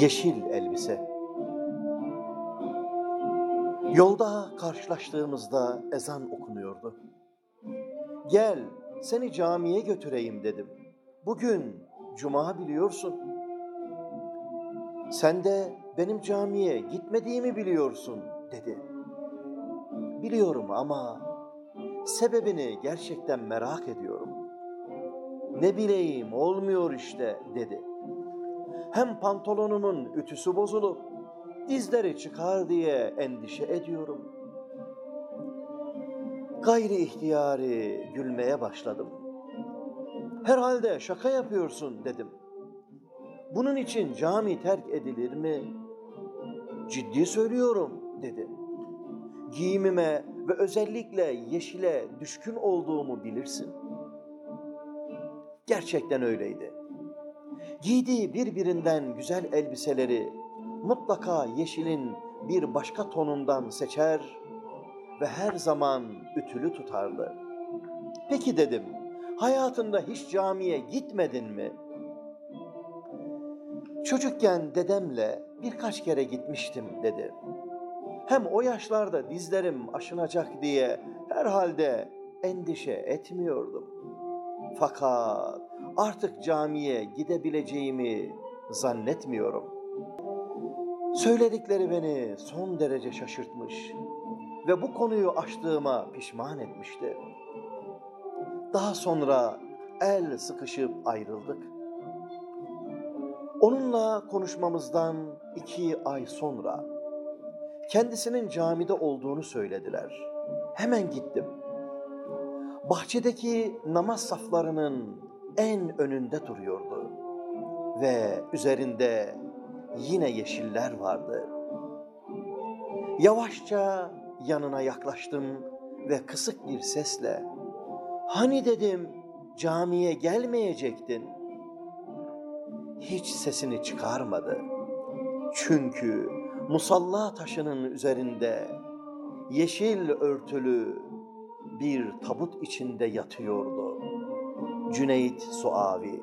Yeşil elbise. Yolda karşılaştığımızda ezan okunuyordu. Gel seni camiye götüreyim dedim. Bugün cuma biliyorsun. Sen de benim camiye gitmediğimi biliyorsun dedi. Biliyorum ama sebebini gerçekten merak ediyorum. Ne bileyim olmuyor işte dedi. Hem pantolonumun ütüsü bozulup dizleri çıkar diye endişe ediyorum. Gayri ihtiyari gülmeye başladım. Herhalde şaka yapıyorsun dedim. Bunun için cami terk edilir mi? Ciddi söylüyorum dedi. Giyimime ve özellikle yeşile düşkün olduğumu bilirsin. Gerçekten öyleydi. Giydiği birbirinden güzel elbiseleri mutlaka yeşilin bir başka tonundan seçer ve her zaman ütülü tutardı. Peki dedim, hayatında hiç camiye gitmedin mi? Çocukken dedemle birkaç kere gitmiştim dedi. Hem o yaşlarda dizlerim aşınacak diye herhalde endişe etmiyordum. Fakat artık camiye gidebileceğimi zannetmiyorum. Söyledikleri beni son derece şaşırtmış ve bu konuyu açtığıma pişman etmişti. Daha sonra el sıkışıp ayrıldık. Onunla konuşmamızdan iki ay sonra kendisinin camide olduğunu söylediler. Hemen gittim. Bahçedeki namaz saflarının en önünde duruyordu ve üzerinde yine yeşiller vardı. Yavaşça yanına yaklaştım ve kısık bir sesle "Hani dedim camiye gelmeyecektin?" Hiç sesini çıkarmadı. Çünkü musalla taşının üzerinde yeşil örtülü bir tabut içinde yatıyordu. Cüneyt Suavi